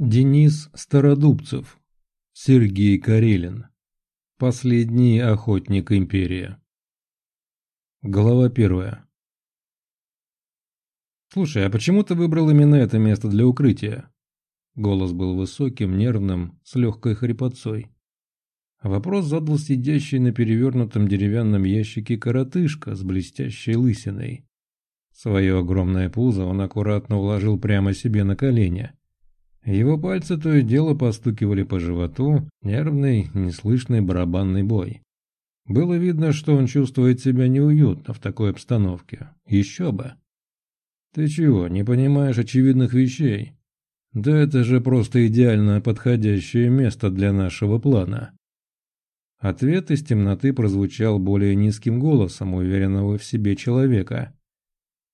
Денис Стародубцев. Сергей Карелин. Последний охотник империи. Глава первая. «Слушай, а почему ты выбрал именно это место для укрытия?» Голос был высоким, нервным, с легкой хрипотцой. Вопрос задал сидящий на перевернутом деревянном ящике коротышка с блестящей лысиной. Свое огромное пузо он аккуратно уложил прямо себе на колени. Его пальцы то и дело постукивали по животу, нервный, неслышный барабанный бой. Было видно, что он чувствует себя неуютно в такой обстановке. Еще бы. «Ты чего, не понимаешь очевидных вещей?» «Да это же просто идеально подходящее место для нашего плана». Ответ из темноты прозвучал более низким голосом уверенного в себе человека.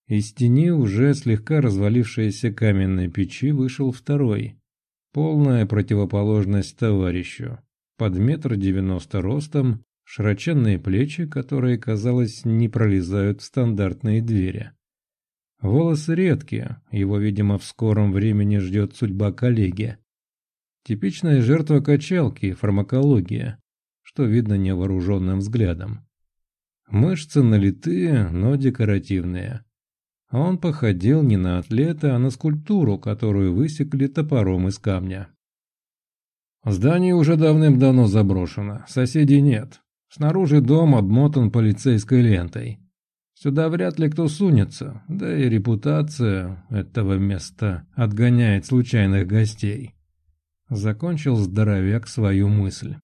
Из тени уже слегка развалившейся каменной печи вышел второй. Полная противоположность товарищу. Под метр девяносто ростом, широченные плечи, которые, казалось, не пролезают в стандартные двери. Волосы редкие, его, видимо, в скором времени ждет судьба коллеги. Типичная жертва качалки, фармакология что видно невооруженным взглядом. Мышцы налитые, но декоративные. Он походил не на атлета, а на скульптуру, которую высекли топором из камня. Здание уже давным-давно заброшено, соседей нет. Снаружи дом обмотан полицейской лентой. Сюда вряд ли кто сунется, да и репутация этого места отгоняет случайных гостей. Закончил здоровяк свою мысль.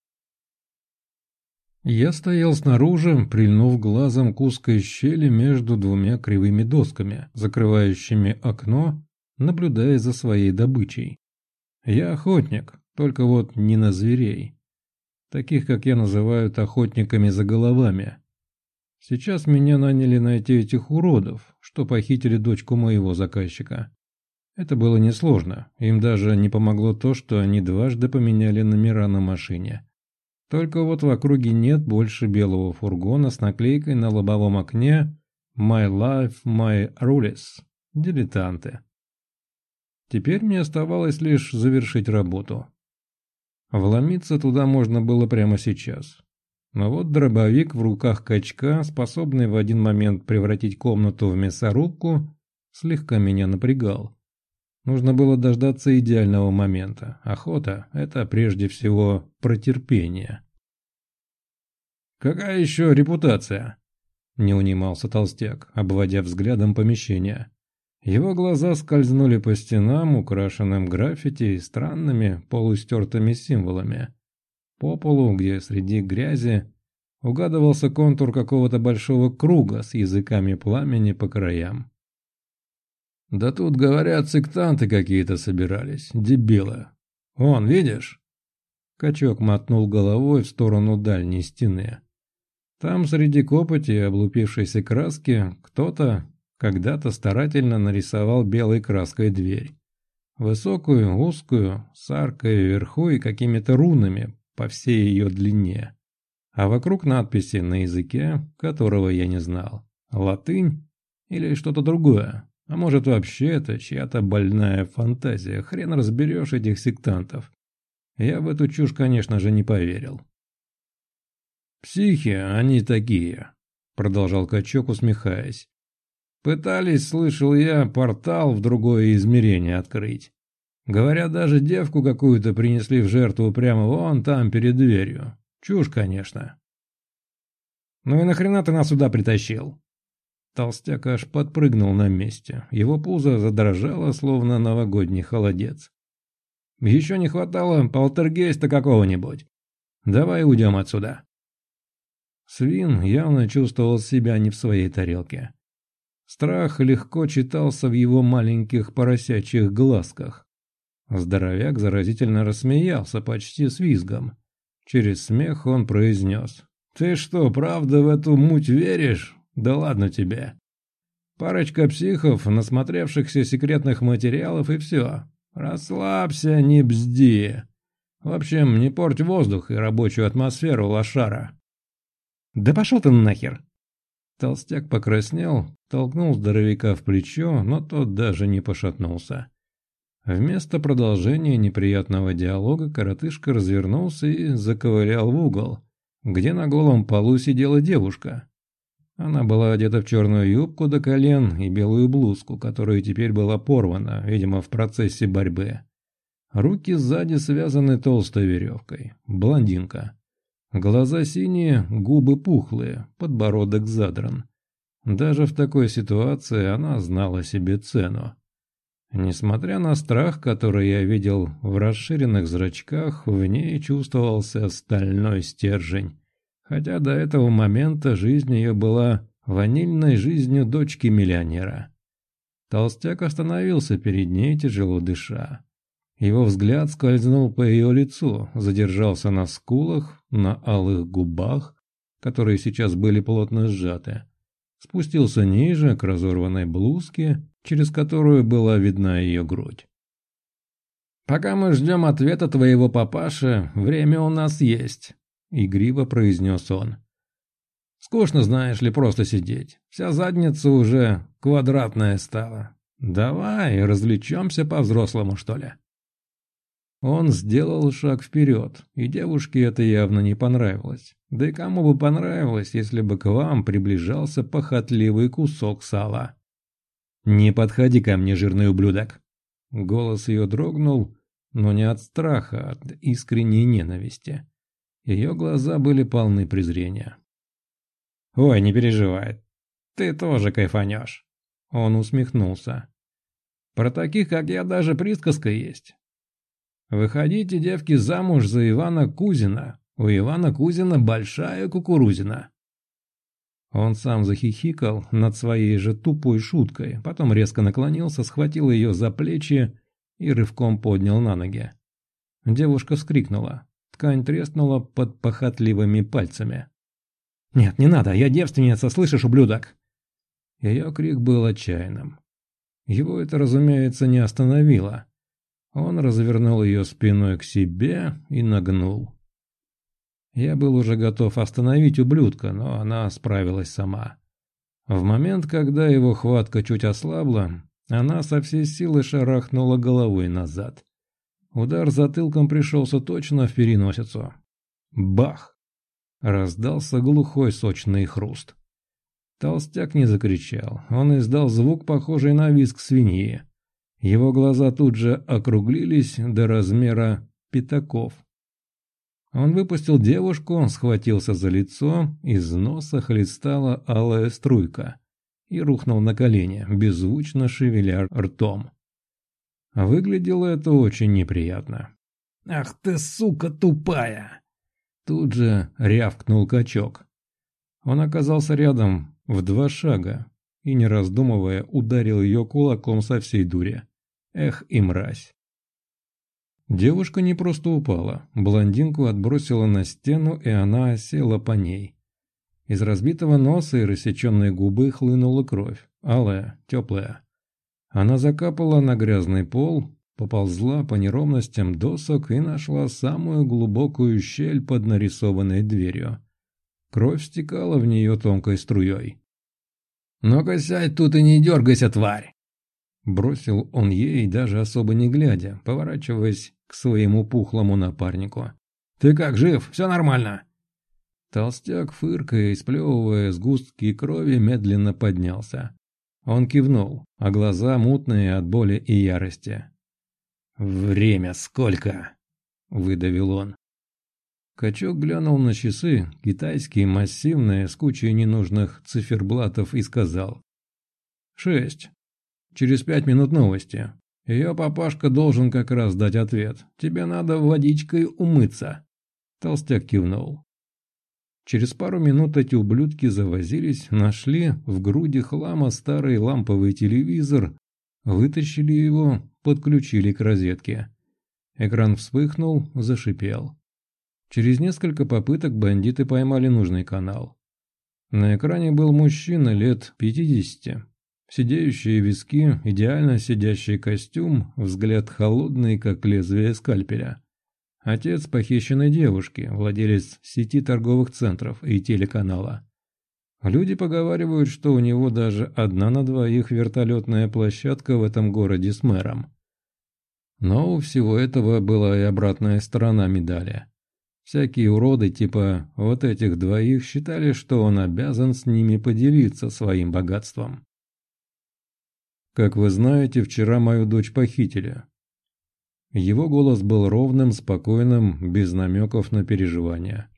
Я стоял снаружи, прильнув глазом к узкой щели между двумя кривыми досками, закрывающими окно, наблюдая за своей добычей. Я охотник, только вот не на зверей. Таких, как я, называют охотниками за головами. Сейчас меня наняли найти этих уродов, что похитили дочку моего заказчика. Это было несложно, им даже не помогло то, что они дважды поменяли номера на машине. Только вот в округе нет больше белого фургона с наклейкой на лобовом окне «My Life, My Rules» – дилетанты. Теперь мне оставалось лишь завершить работу. Вломиться туда можно было прямо сейчас. Но вот дробовик в руках качка, способный в один момент превратить комнату в мясорубку, слегка меня напрягал. Нужно было дождаться идеального момента. Охота – это прежде всего протерпение. «Какая еще репутация?» – не унимался толстяк, обводя взглядом помещение. Его глаза скользнули по стенам, украшенным граффити и странными полустертыми символами. По полу, где среди грязи угадывался контур какого-то большого круга с языками пламени по краям. Да тут, говорят, сектанты какие-то собирались, дебилы. Вон, видишь?» Качок мотнул головой в сторону дальней стены. Там среди копоти и облупившейся краски кто-то когда-то старательно нарисовал белой краской дверь. Высокую, узкую, с аркой вверху и какими-то рунами по всей ее длине. А вокруг надписи на языке, которого я не знал. Латынь или что-то другое. А может вообще это чья-то больная фантазия, хрен разберешь этих сектантов. Я в эту чушь, конечно же, не поверил. «Психи они такие», — продолжал Качок, усмехаясь. «Пытались, слышал я, портал в другое измерение открыть. Говорят, даже девку какую-то принесли в жертву прямо вон там, перед дверью. Чушь, конечно». «Ну и нахрена ты нас сюда притащил?» Толстяк аж подпрыгнул на месте. Его пузо задрожало, словно новогодний холодец. «Еще не хватало полтергейста какого-нибудь. Давай уйдем отсюда». Свин явно чувствовал себя не в своей тарелке. Страх легко читался в его маленьких поросячьих глазках. Здоровяк заразительно рассмеялся почти с визгом. Через смех он произнес. «Ты что, правда в эту муть веришь? Да ладно тебе. Парочка психов, насмотревшихся секретных материалов и все. Расслабься, не бзди. В общем, не порть воздух и рабочую атмосферу лошара. Да пошел ты нахер. Толстяк покраснел, толкнул здоровяка в плечо, но тот даже не пошатнулся. Вместо продолжения неприятного диалога коротышка развернулся и заковылял в угол, где на голом полу сидела девушка. Она была одета в черную юбку до колен и белую блузку, которая теперь была порвана, видимо, в процессе борьбы. Руки сзади связаны толстой веревкой. Блондинка. Глаза синие, губы пухлые, подбородок задран. Даже в такой ситуации она знала себе цену. Несмотря на страх, который я видел в расширенных зрачках, в ней чувствовался стальной стержень. Хотя до этого момента жизнь ее была ванильной жизнью дочки миллионера. Толстяк остановился перед ней, тяжело дыша. Его взгляд скользнул по ее лицу, задержался на скулах, на алых губах, которые сейчас были плотно сжаты. Спустился ниже, к разорванной блузке, через которую была видна ее грудь. «Пока мы ждем ответа твоего папаши, время у нас есть», — игриво произнес он. «Скучно, знаешь ли, просто сидеть. Вся задница уже квадратная стала. Давай развлечемся по-взрослому, что ли?» Он сделал шаг вперед, и девушке это явно не понравилось. Да и кому бы понравилось, если бы к вам приближался похотливый кусок сала. «Не подходи ко мне, жирный ублюдок!» Голос ее дрогнул, но не от страха, а от искренней ненависти. Ее глаза были полны презрения. «Ой, не переживай, ты тоже кайфанешь!» Он усмехнулся. «Про таких, как я, даже присказка есть. Выходите, девки, замуж за Ивана Кузина. У Ивана Кузина большая кукурузина. Он сам захихикал над своей же тупой шуткой, потом резко наклонился, схватил ее за плечи и рывком поднял на ноги. Девушка вскрикнула. Ткань треснула под похотливыми пальцами. «Нет, не надо, я девственница, слышишь, ублюдок?» Ее крик был отчаянным. Его это, разумеется, не остановило. Он развернул ее спиной к себе и нагнул. Я был уже готов остановить ублюдка, но она справилась сама. В момент, когда его хватка чуть ослабла, она со всей силы шарахнула головой назад. Удар затылком пришелся точно в переносицу. Бах! Раздался глухой сочный хруст. Толстяк не закричал, он издал звук, похожий на визг свиньи. Его глаза тут же округлились до размера пятаков. Он выпустил девушку, схватился за лицо, из носа хлестала алая струйка и рухнул на колени, беззвучно шевеля ртом. Выглядело это очень неприятно. «Ах ты, сука тупая!» Тут же рявкнул качок. Он оказался рядом в два шага и, не раздумывая, ударил ее кулаком со всей дури. Эх и мразь. Девушка не просто упала, блондинку отбросила на стену, и она села по ней. Из разбитого носа и рассеченной губы хлынула кровь, алая, теплая. Она закапала на грязный пол, поползла по неровностям досок и нашла самую глубокую щель под нарисованной дверью. Кровь стекала в нее тонкой струей. «Ну-ка сядь тут и не дергайся, тварь!» Бросил он ей, даже особо не глядя, поворачиваясь к своему пухлому напарнику. «Ты как, жив? Все нормально?» Толстяк, фыркая и сплевывая сгустки крови, медленно поднялся. Он кивнул, а глаза мутные от боли и ярости. «Время сколько?» – выдавил он. Качок глянул на часы, китайские, массивные, с кучей ненужных циферблатов, и сказал. «Шесть. Через пять минут новости. Ее папашка должен как раз дать ответ. Тебе надо водичкой умыться. Толстяк кивнул. Через пару минут эти ублюдки завозились, нашли в груди хлама старый ламповый телевизор, вытащили его, подключили к розетке. Экран вспыхнул, зашипел. Через несколько попыток бандиты поймали нужный канал. На экране был мужчина лет пятидесяти, Сидеющие виски, идеально сидящий костюм, взгляд холодный, как лезвие скальпеля. Отец похищенной девушки, владелец сети торговых центров и телеканала. Люди поговаривают, что у него даже одна на двоих вертолетная площадка в этом городе с мэром. Но у всего этого была и обратная сторона медали. Всякие уроды типа вот этих двоих считали, что он обязан с ними поделиться своим богатством. Как вы знаете, вчера мою дочь похитили. Его голос был ровным, спокойным, без намеков на переживания.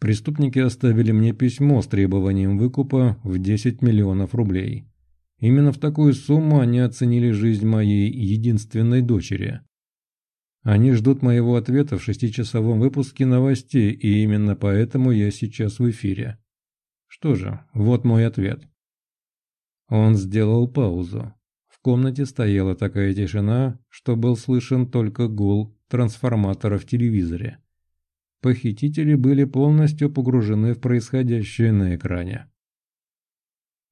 Преступники оставили мне письмо с требованием выкупа в 10 миллионов рублей. Именно в такую сумму они оценили жизнь моей единственной дочери. Они ждут моего ответа в шестичасовом выпуске новостей, и именно поэтому я сейчас в эфире. Что же, вот мой ответ. Он сделал паузу. Комнате стояла такая тишина, что был слышен только гул трансформатора в телевизоре. Похитители были полностью погружены в происходящее на экране.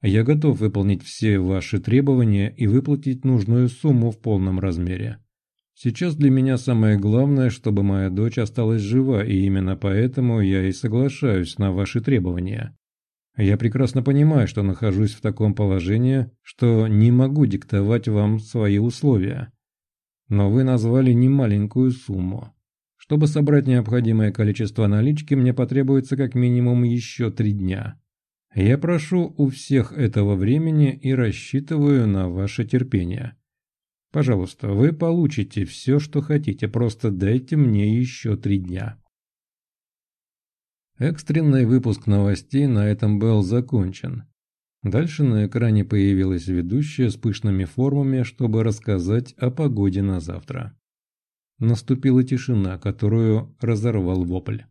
Я готов выполнить все ваши требования и выплатить нужную сумму в полном размере. Сейчас для меня самое главное, чтобы моя дочь осталась жива, и именно поэтому я и соглашаюсь на ваши требования. Я прекрасно понимаю, что нахожусь в таком положении, что не могу диктовать вам свои условия. Но вы назвали немаленькую сумму. Чтобы собрать необходимое количество налички, мне потребуется как минимум еще три дня. Я прошу у всех этого времени и рассчитываю на ваше терпение. Пожалуйста, вы получите все, что хотите, просто дайте мне еще три дня. Экстренный выпуск новостей на этом был закончен. Дальше на экране появилась ведущая с пышными формами, чтобы рассказать о погоде на завтра. Наступила тишина, которую разорвал вопль.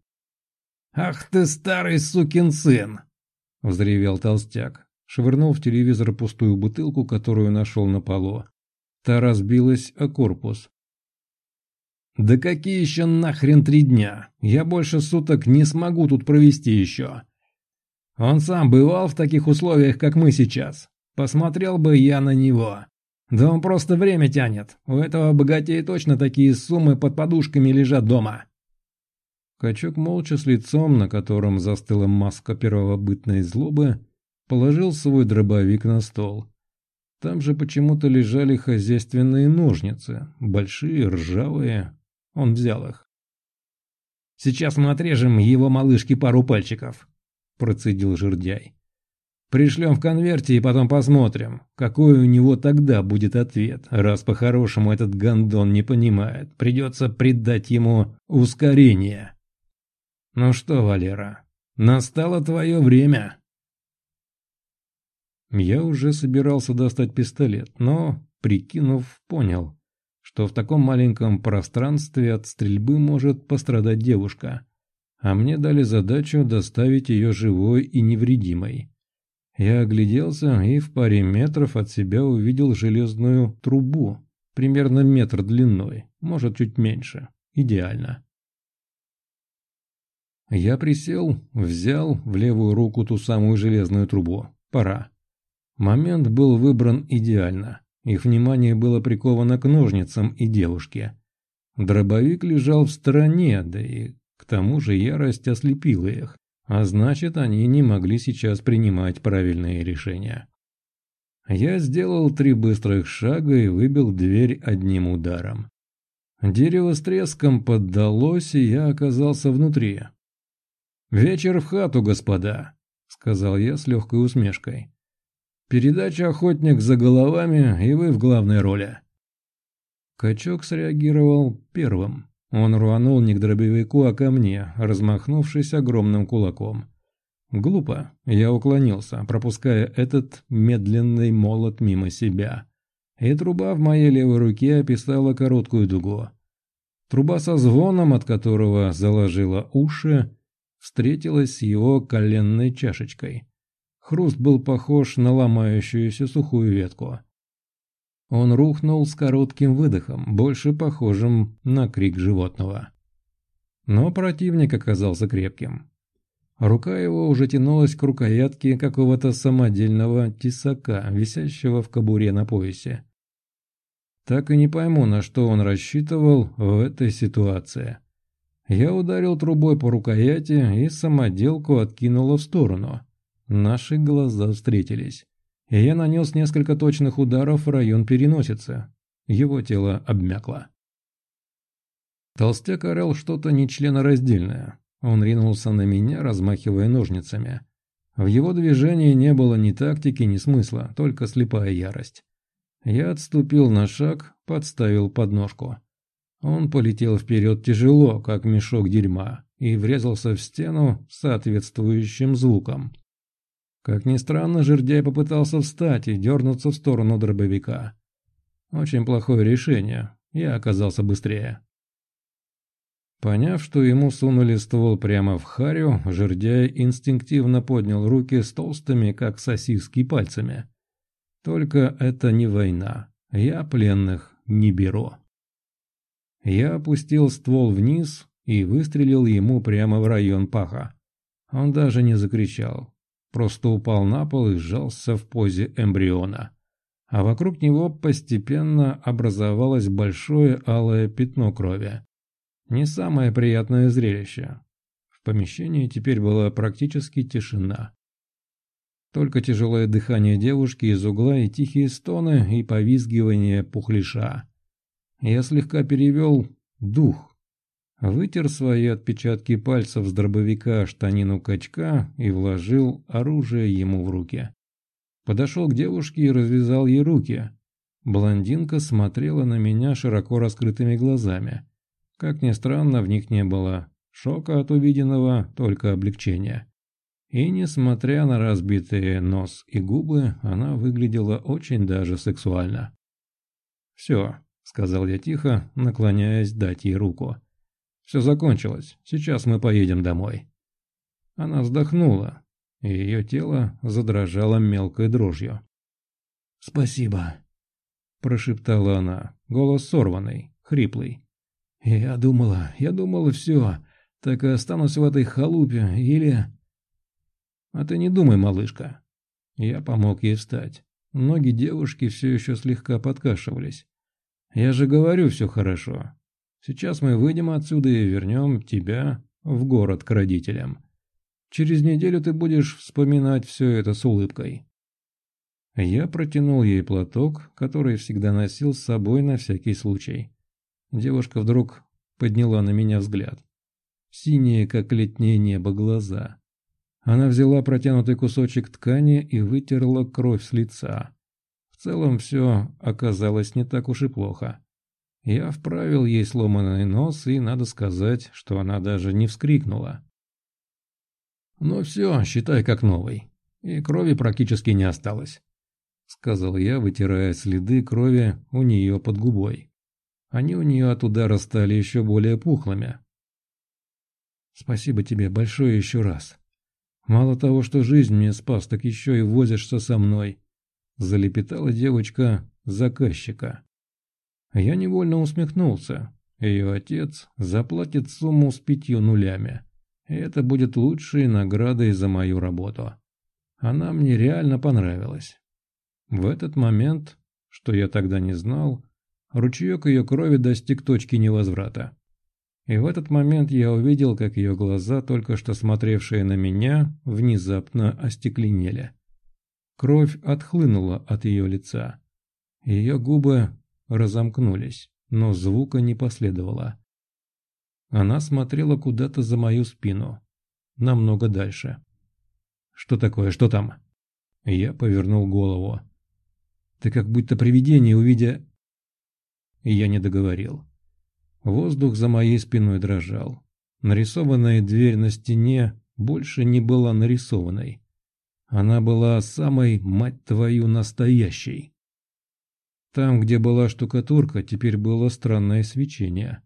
«Ах ты старый сукин сын!» – взревел толстяк. Швырнул в телевизор пустую бутылку, которую нашел на полу. Та разбилась о корпус. «Да какие еще нахрен три дня? Я больше суток не смогу тут провести еще. Он сам бывал в таких условиях, как мы сейчас. Посмотрел бы я на него. Да он просто время тянет. У этого богатея точно такие суммы под подушками лежат дома». Качок молча с лицом, на котором застыла маска первобытной злобы, положил свой дробовик на стол. Там же почему-то лежали хозяйственные ножницы, большие, ржавые, он взял их. «Сейчас мы отрежем его малышке пару пальчиков», – процедил жердяй. «Пришлем в конверте и потом посмотрим, какой у него тогда будет ответ, раз по-хорошему этот гондон не понимает. Придется придать ему ускорение». «Ну что, Валера, настало твое время». Я уже собирался достать пистолет, но, прикинув, понял, что в таком маленьком пространстве от стрельбы может пострадать девушка, а мне дали задачу доставить ее живой и невредимой. Я огляделся и в паре метров от себя увидел железную трубу, примерно метр длиной, может чуть меньше. Идеально. Я присел, взял в левую руку ту самую железную трубу. Пора. Момент был выбран идеально. Их внимание было приковано к ножницам и девушке. Дробовик лежал в стороне, да и к тому же ярость ослепила их, а значит, они не могли сейчас принимать правильные решения. Я сделал три быстрых шага и выбил дверь одним ударом. Дерево с треском поддалось, и я оказался внутри. «Вечер в хату, господа», — сказал я с легкой усмешкой. Передача «Охотник за головами» и вы в главной роли». Качок среагировал первым. Он рванул не к дробовику, а ко мне, размахнувшись огромным кулаком. Глупо. Я уклонился, пропуская этот медленный молот мимо себя. И труба в моей левой руке описала короткую дугу. Труба со звоном, от которого заложила уши, встретилась с его коленной чашечкой. Хруст был похож на ломающуюся сухую ветку. Он рухнул с коротким выдохом, больше похожим на крик животного. Но противник оказался крепким. Рука его уже тянулась к рукоятке какого-то самодельного тесака, висящего в кобуре на поясе. Так и не пойму, на что он рассчитывал в этой ситуации. Я ударил трубой по рукояти и самоделку откинула в сторону. Наши глаза встретились, и я нанес несколько точных ударов в район переносицы. его тело обмякло. Толстяк орал что-то нечленораздельное. Он ринулся на меня, размахивая ножницами. В его движении не было ни тактики, ни смысла, только слепая ярость. Я отступил на шаг, подставил подножку. Он полетел вперед тяжело, как мешок дерьма, и врезался в стену соответствующим звуком. Как ни странно, жердяй попытался встать и дернуться в сторону дробовика. Очень плохое решение, я оказался быстрее. Поняв, что ему сунули ствол прямо в харю, жердяй инстинктивно поднял руки с толстыми, как сосиски, пальцами. Только это не война. Я пленных не беру. Я опустил ствол вниз и выстрелил ему прямо в район паха. Он даже не закричал, просто упал на пол и сжался в позе эмбриона. А вокруг него постепенно образовалось большое алое пятно крови. Не самое приятное зрелище. В помещении теперь была практически тишина. Только тяжелое дыхание девушки из угла и тихие стоны и повизгивание пухлиша. Я слегка перевел дух. Вытер свои отпечатки пальцев с дробовика штанину качка и вложил оружие ему в руки. Подошел к девушке и развязал ей руки. Блондинка смотрела на меня широко раскрытыми глазами. Как ни странно, в них не было шока от увиденного, только облегчения. И несмотря на разбитые нос и губы, она выглядела очень даже сексуально. «Все», — сказал я тихо, наклоняясь дать ей руку. «Все закончилось, сейчас мы поедем домой». Она вздохнула, и ее тело задрожало мелкой дрожью. «Спасибо», — прошептала она, голос сорванный, хриплый. «Я думала, я думала, все, так и останусь в этой халупе, или...» «А ты не думай, малышка». Я помог ей встать. Ноги девушки все еще слегка подкашивались. «Я же говорю, все хорошо. Сейчас мы выйдем отсюда и вернем тебя в город к родителям. Через неделю ты будешь вспоминать все это с улыбкой». Я протянул ей платок, который всегда носил с собой на всякий случай. Девушка вдруг подняла на меня взгляд. Синие, как летнее небо, глаза. Она взяла протянутый кусочек ткани и вытерла кровь с лица. В целом все оказалось не так уж и плохо. Я вправил ей сломанный нос, и надо сказать, что она даже не вскрикнула. «Ну все, считай как новый. И крови практически не осталось», — сказал я, вытирая следы крови у нее под губой. Они у нее от удара стали еще более пухлыми. «Спасибо тебе большое еще раз. Мало того, что жизнь мне спас, так еще и возишься со мной», — залепетала девочка заказчика. Я невольно усмехнулся. Ее отец заплатит сумму с пятью нулями. И это будет лучшей наградой за мою работу. Она мне реально понравилась. В этот момент, что я тогда не знал, Ручеек ее крови достиг точки невозврата. И в этот момент я увидел, как ее глаза, только что смотревшие на меня, внезапно остекленели. Кровь отхлынула от ее лица. Ее губы разомкнулись, но звука не последовало. Она смотрела куда-то за мою спину, намного дальше. «Что такое? Что там?» Я повернул голову. «Ты как будто привидение, увидя...» я не договорил. Воздух за моей спиной дрожал. Нарисованная дверь на стене больше не была нарисованной. Она была самой, мать твою, настоящей. Там, где была штукатурка, теперь было странное свечение.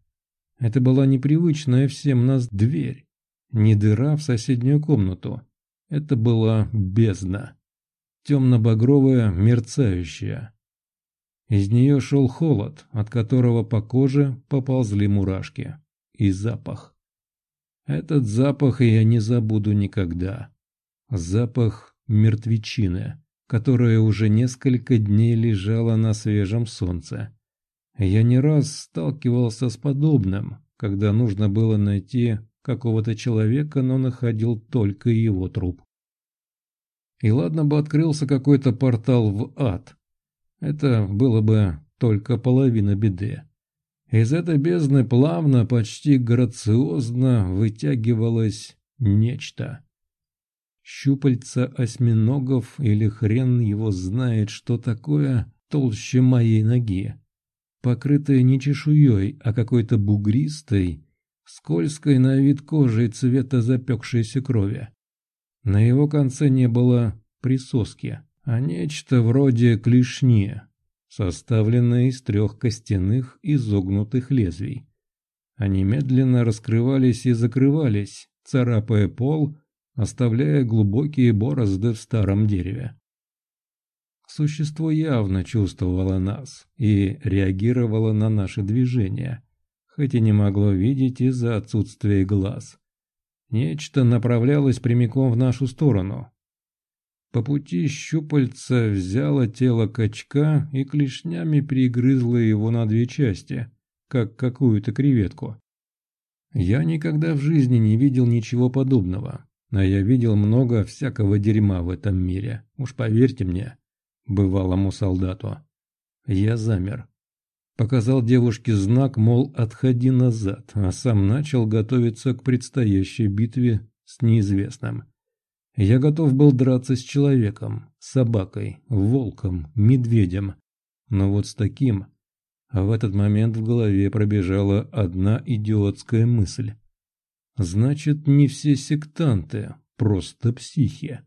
Это была непривычная всем нас дверь. Не дыра в соседнюю комнату. Это была бездна. Темно-багровая, мерцающая. Из нее шел холод, от которого по коже поползли мурашки. И запах. Этот запах я не забуду никогда. Запах мертвечины, которая уже несколько дней лежала на свежем солнце. Я не раз сталкивался с подобным, когда нужно было найти какого-то человека, но находил только его труп. И ладно бы открылся какой-то портал в ад, это было бы только половина беды. Из этой бездны плавно, почти грациозно вытягивалось нечто. Щупальца осьминогов или хрен его знает, что такое толще моей ноги. Покрытое не чешуей, а какой-то бугристой, скользкой на вид кожей цвета запекшейся крови. На его конце не было присоски, а нечто вроде клешни, составленное из трех костяных изогнутых лезвий. Они медленно раскрывались и закрывались, царапая пол оставляя глубокие борозды в старом дереве. Существо явно чувствовало нас и реагировало на наши движения, хоть и не могло видеть из-за отсутствия глаз. Нечто направлялось прямиком в нашу сторону. По пути щупальца взяло тело качка и клешнями перегрызло его на две части, как какую-то креветку. Я никогда в жизни не видел ничего подобного, а я видел много всякого дерьма в этом мире, уж поверьте мне, бывалому солдату. Я замер. Показал девушке знак, мол, отходи назад, а сам начал готовиться к предстоящей битве с неизвестным. Я готов был драться с человеком, собакой, волком, медведем. Но вот с таким... В этот момент в голове пробежала одна идиотская мысль. Значит, не все сектанты, просто психи.